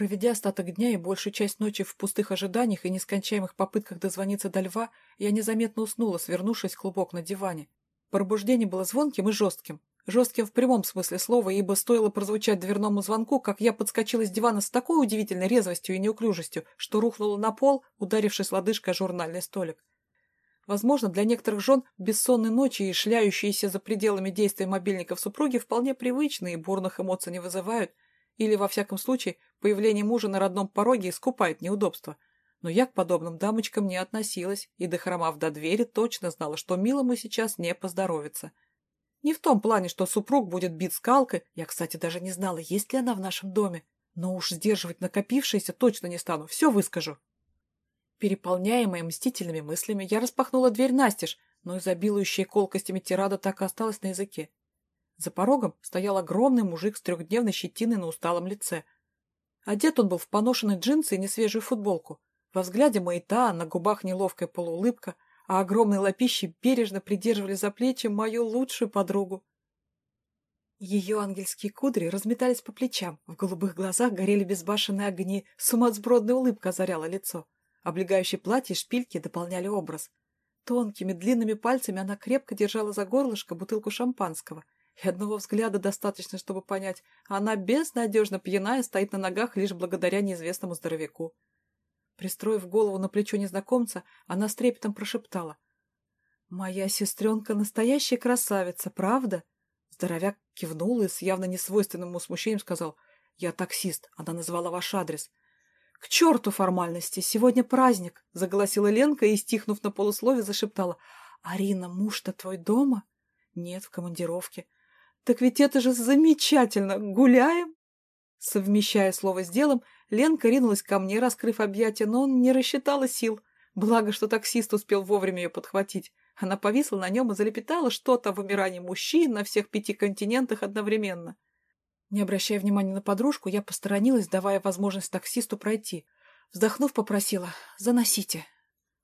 Проведя остаток дня и большую часть ночи в пустых ожиданиях и нескончаемых попытках дозвониться до льва, я незаметно уснула, свернувшись клубок на диване. Пробуждение было звонким и жестким. Жестким в прямом смысле слова, ибо стоило прозвучать дверному звонку, как я подскочила с дивана с такой удивительной резвостью и неуклюжестью, что рухнула на пол, ударившись лодыжкой о журнальный столик. Возможно, для некоторых жен бессонные ночи и шляющиеся за пределами действия мобильников супруги вполне привычны и бурных эмоций не вызывают, или, во всяком случае, появление мужа на родном пороге искупает неудобства. Но я к подобным дамочкам не относилась и, дохромав до двери, точно знала, что милому сейчас не поздоровится. Не в том плане, что супруг будет бит скалкой, я, кстати, даже не знала, есть ли она в нашем доме, но уж сдерживать накопившееся точно не стану, все выскажу. Переполняемая мстительными мыслями, я распахнула дверь настежь, но изобилующая колкостями тирада так и осталась на языке. За порогом стоял огромный мужик с трехдневной щетиной на усталом лице. Одет он был в поношенные джинсы и несвежую футболку. Во взгляде маята, на губах неловкая полуулыбка, а огромные лапищи бережно придерживали за плечи мою лучшую подругу. Ее ангельские кудри разметались по плечам, в голубых глазах горели безбашенные огни, сумасбродная улыбка озаряла лицо. Облегающее платье и шпильки дополняли образ. Тонкими длинными пальцами она крепко держала за горлышко бутылку шампанского — и одного взгляда достаточно, чтобы понять, она безнадежно пьяная стоит на ногах лишь благодаря неизвестному здоровяку. Пристроив голову на плечо незнакомца, она с трепетом прошептала. «Моя сестренка настоящая красавица, правда?» Здоровяк кивнул и с явно несвойственным ему смущением сказал. «Я таксист. Она назвала ваш адрес». «К черту формальности! Сегодня праздник!» — заголосила Ленка и, стихнув на полуслове, зашептала. «Арина, муж-то твой дома?» «Нет, в командировке». Так ведь это же замечательно! Гуляем!» Совмещая слово с делом, Ленка ринулась ко мне, раскрыв объятия, но он не рассчитала сил. Благо, что таксист успел вовремя ее подхватить. Она повисла на нем и залепетала что-то о вымирании мужчин на всех пяти континентах одновременно. Не обращая внимания на подружку, я посторонилась, давая возможность таксисту пройти. Вздохнув, попросила «Заносите».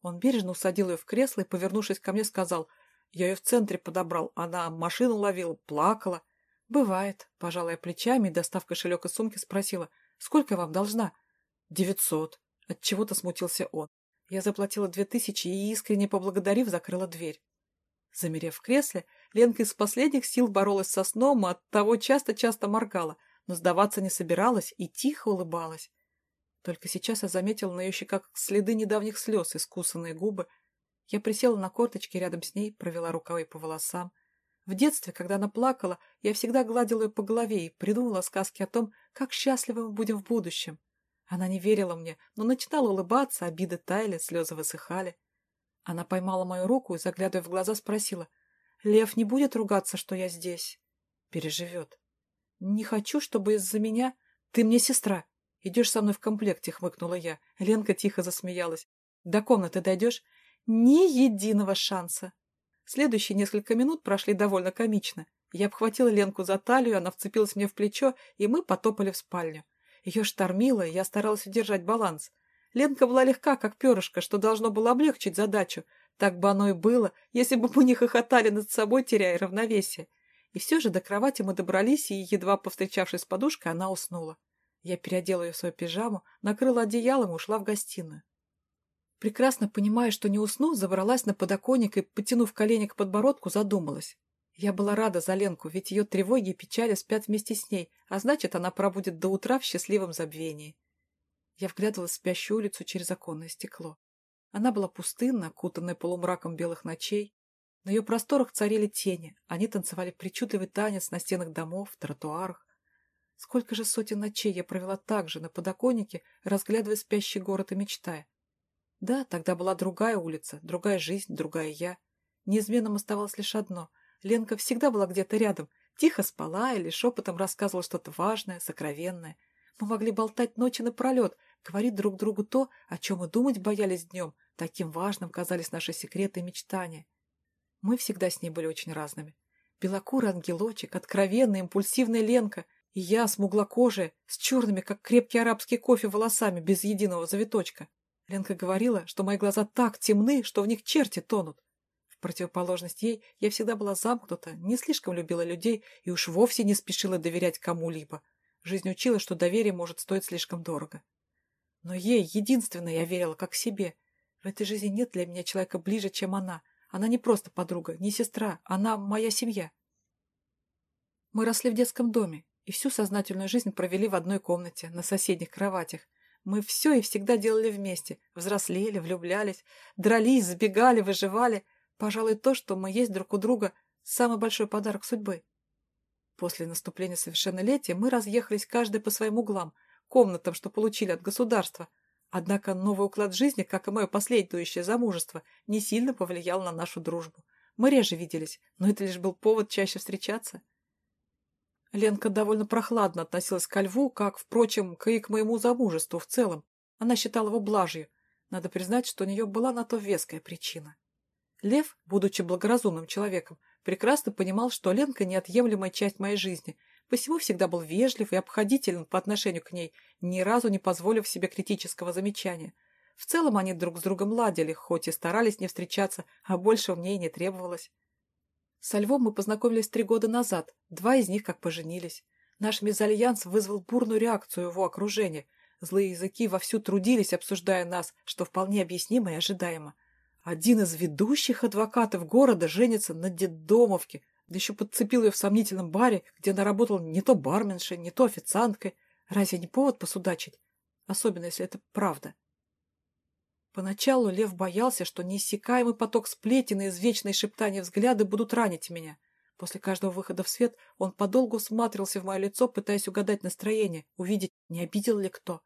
Он бережно усадил ее в кресло и, повернувшись ко мне, сказал я ее в центре подобрал. Она машину ловила, плакала. Бывает. Пожалуй, плечами, достав кошелек из сумки, спросила. Сколько вам должна? Девятьсот. Отчего-то смутился он. Я заплатила две тысячи и, искренне поблагодарив, закрыла дверь. Замерев в кресле, Ленка из последних сил боролась со сном, и оттого часто-часто моргала, но сдаваться не собиралась и тихо улыбалась. Только сейчас я заметила на ее щеках следы недавних слез, искусанные губы, я присела на корточки рядом с ней, провела рукавой по волосам. В детстве, когда она плакала, я всегда гладила ее по голове и придумала сказки о том, как счастливы мы будем в будущем. Она не верила мне, но начинала улыбаться, обиды таяли, слезы высыхали. Она поймала мою руку и, заглядывая в глаза, спросила, «Лев не будет ругаться, что я здесь?» «Переживет». «Не хочу, чтобы из-за меня...» «Ты мне сестра. Идешь со мной в комплекте», — хмыкнула я. Ленка тихо засмеялась. «До комнаты дойдешь?» Ни единого шанса. Следующие несколько минут прошли довольно комично. Я обхватила Ленку за талию, она вцепилась мне в плечо, и мы потопали в спальню. Ее штормило, я старалась удержать баланс. Ленка была легка, как перышко, что должно было облегчить задачу. Так бы оно и было, если бы мы не хохотали над собой, теряя равновесие. И все же до кровати мы добрались, и, едва повстречавшись с подушкой, она уснула. Я переодела ее в свою пижаму, накрыла одеялом и ушла в гостиную. Прекрасно понимая, что не усну, забралась на подоконник и, потянув колени к подбородку, задумалась. Я была рада за Ленку, ведь ее тревоги и печали спят вместе с ней, а значит, она пробудет до утра в счастливом забвении. Я вглядывалась в спящую улицу через оконное стекло. Она была пустынна, окутанная полумраком белых ночей. На ее просторах царили тени, они танцевали причудливый танец на стенах домов, тротуарах. Сколько же сотен ночей я провела так же на подоконнике, разглядывая спящий город и мечтая. Да, тогда была другая улица, другая жизнь, другая я. Неизменным оставалось лишь одно. Ленка всегда была где-то рядом, тихо спала или шепотом рассказывала что-то важное, сокровенное. Мы могли болтать ночи напролет, говорить друг другу то, о чем мы думать боялись днем. Таким важным казались наши секреты и мечтания. Мы всегда с ней были очень разными. Белокурый ангелочек, откровенная, импульсивная Ленка, и я, смуглокожая, с черными, как крепкий арабский кофе, волосами, без единого завиточка. Ленка говорила, что мои глаза так темны, что в них черти тонут. В противоположность ей я всегда была замкнута, не слишком любила людей и уж вовсе не спешила доверять кому-либо. Жизнь учила, что доверие может стоить слишком дорого. Но ей, единственной, я верила как себе. В этой жизни нет для меня человека ближе, чем она. Она не просто подруга, не сестра, она моя семья. Мы росли в детском доме, и всю сознательную жизнь провели в одной комнате, на соседних кроватях. Мы все и всегда делали вместе. Взрослели, влюблялись, дрались, сбегали, выживали. Пожалуй, то, что мы есть друг у друга, самый большой подарок судьбы. После наступления совершеннолетия мы разъехались каждый по своим углам, комнатам, что получили от государства. Однако новый уклад жизни, как и мое последующее замужество, не сильно повлиял на нашу дружбу. Мы реже виделись, но это лишь был повод чаще встречаться. Ленка довольно прохладно относилась ко льву, как, впрочем, и к моему замужеству в целом. Она считала его блажью. Надо признать, что у нее была на то веская причина. Лев, будучи благоразумным человеком, прекрасно понимал, что Ленка – неотъемлемая часть моей жизни, посему всегда был вежлив и обходителен по отношению к ней, ни разу не позволив себе критического замечания. В целом они друг с другом ладили, хоть и старались не встречаться, а больше мне и не требовалось. Со Львом мы познакомились три года назад, два из них как поженились. Наш мезальянс вызвал бурную реакцию его окружения. Злые языки вовсю трудились, обсуждая нас, что вполне объяснимо и ожидаемо. Один из ведущих адвокатов города женится на детдомовке, да еще подцепил ее в сомнительном баре, где она работала не то барменшей, не то официанткой. Разве не повод посудачить? Особенно, если это правда. Поначалу Лев боялся, что неиссякаемый поток сплетен и извечные шептания взгляды будут ранить меня. После каждого выхода в свет он подолгу всматривался в мое лицо, пытаясь угадать настроение, увидеть, не обидел ли кто.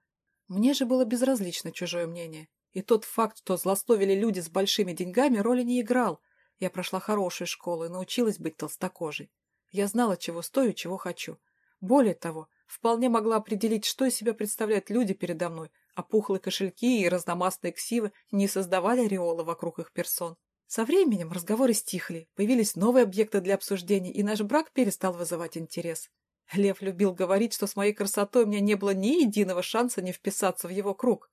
Мне же было безразлично чужое мнение. И тот факт, что злословили люди с большими деньгами, роли не играл. Я прошла хорошую школу и научилась быть толстокожей. Я знала, чего стою, чего хочу. Более того, вполне могла определить, что из себя представляют люди передо мной, а пухлые кошельки и разномастные ксивы не создавали ореола вокруг их персон. Со временем разговоры стихли, появились новые объекты для обсуждений, и наш брак перестал вызывать интерес. Лев любил говорить, что с моей красотой у меня не было ни единого шанса не вписаться в его круг.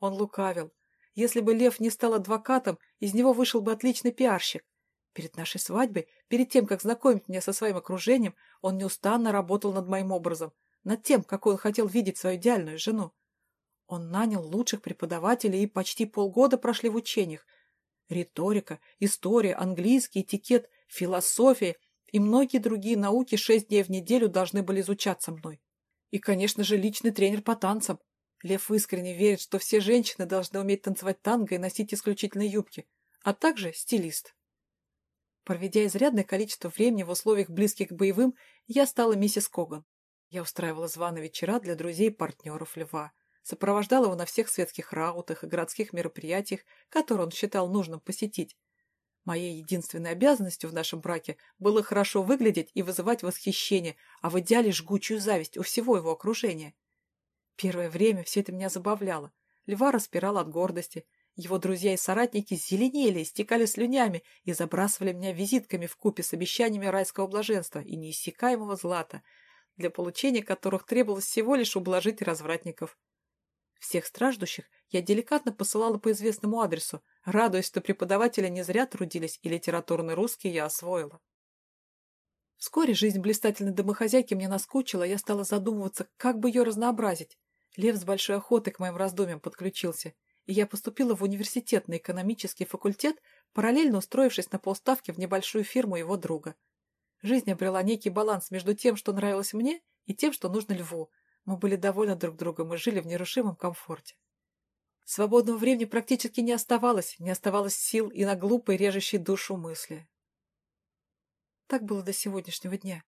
Он лукавил. Если бы Лев не стал адвокатом, из него вышел бы отличный пиарщик. Перед нашей свадьбой, перед тем, как знакомить меня со своим окружением, он неустанно работал над моим образом, над тем, какой он хотел видеть свою идеальную жену. Он нанял лучших преподавателей и почти полгода прошли в учениях. Риторика, история, английский, этикет, философия и многие другие науки шесть дней в неделю должны были изучаться мной. И, конечно же, личный тренер по танцам, Лев искренне верит, что все женщины должны уметь танцевать танго и носить исключительные юбки, а также стилист. Проведя изрядное количество времени в условиях близких к боевым, я стала миссис Коган. Я устраивала званые вечера для друзей и партнеров Льва, сопровождала его на всех светских раутах и городских мероприятиях, которые он считал нужным посетить. Моей единственной обязанностью в нашем браке было хорошо выглядеть и вызывать восхищение, а в идеале жгучую зависть у всего его окружения. Первое время все это меня забавляло. Льва распирал от гордости. Его друзья и соратники зеленели, истекали слюнями и забрасывали меня визитками в купе с обещаниями райского блаженства и неиссякаемого злата, для получения которых требовалось всего лишь ублажить развратников. Всех страждущих я деликатно посылала по известному адресу, радуясь, что преподаватели не зря трудились, и литературный русский я освоила. Вскоре жизнь блистательной домохозяйки мне наскучила, я стала задумываться, как бы ее разнообразить. Лев с большой охотой к моим раздумьям подключился, и я поступила в университет на экономический факультет, параллельно устроившись на полставки в небольшую фирму его друга. Жизнь обрела некий баланс между тем, что нравилось мне, и тем, что нужно Льву. Мы были довольны друг другом и жили в нерушимом комфорте. Свободного времени практически не оставалось, не оставалось сил и на глупые, режущие душу мысли. Так было до сегодняшнего дня.